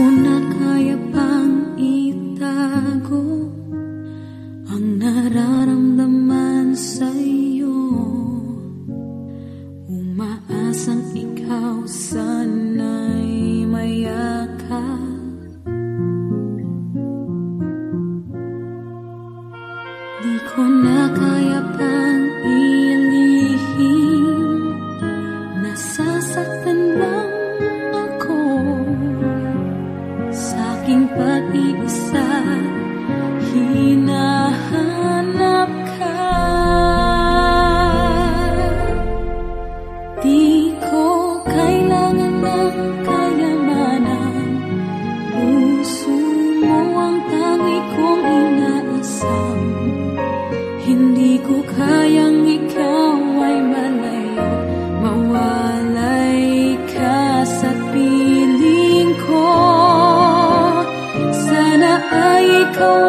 Ko na itago Ang nararamdaman sa'yo. Umaasang ikaw sana'y mayakap. Di ko na kaya pang aking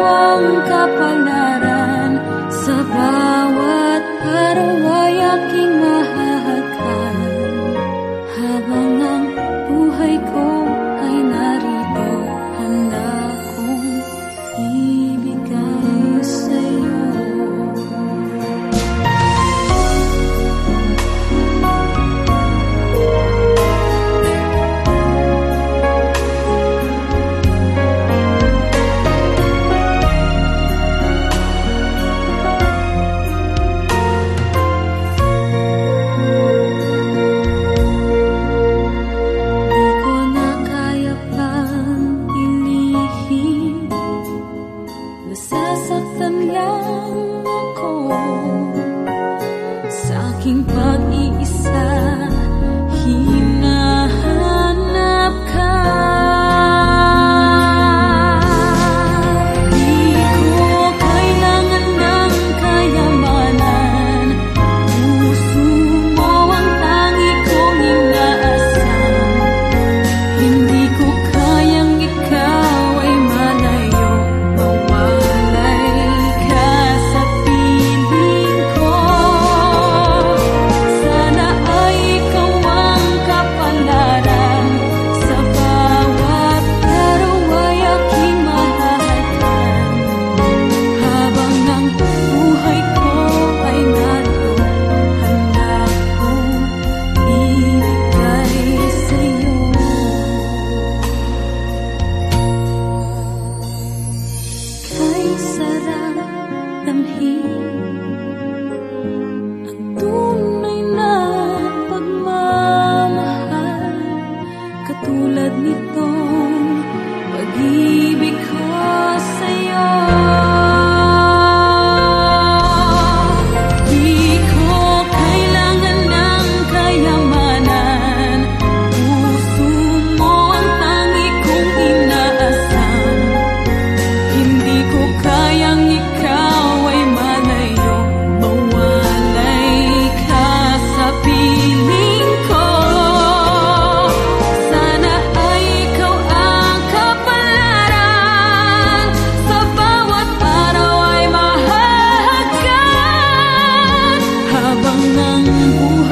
ang kapalaran sa bawat araw ay aking habang ang buhay ko ay narito handa kong 十分冷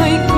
wake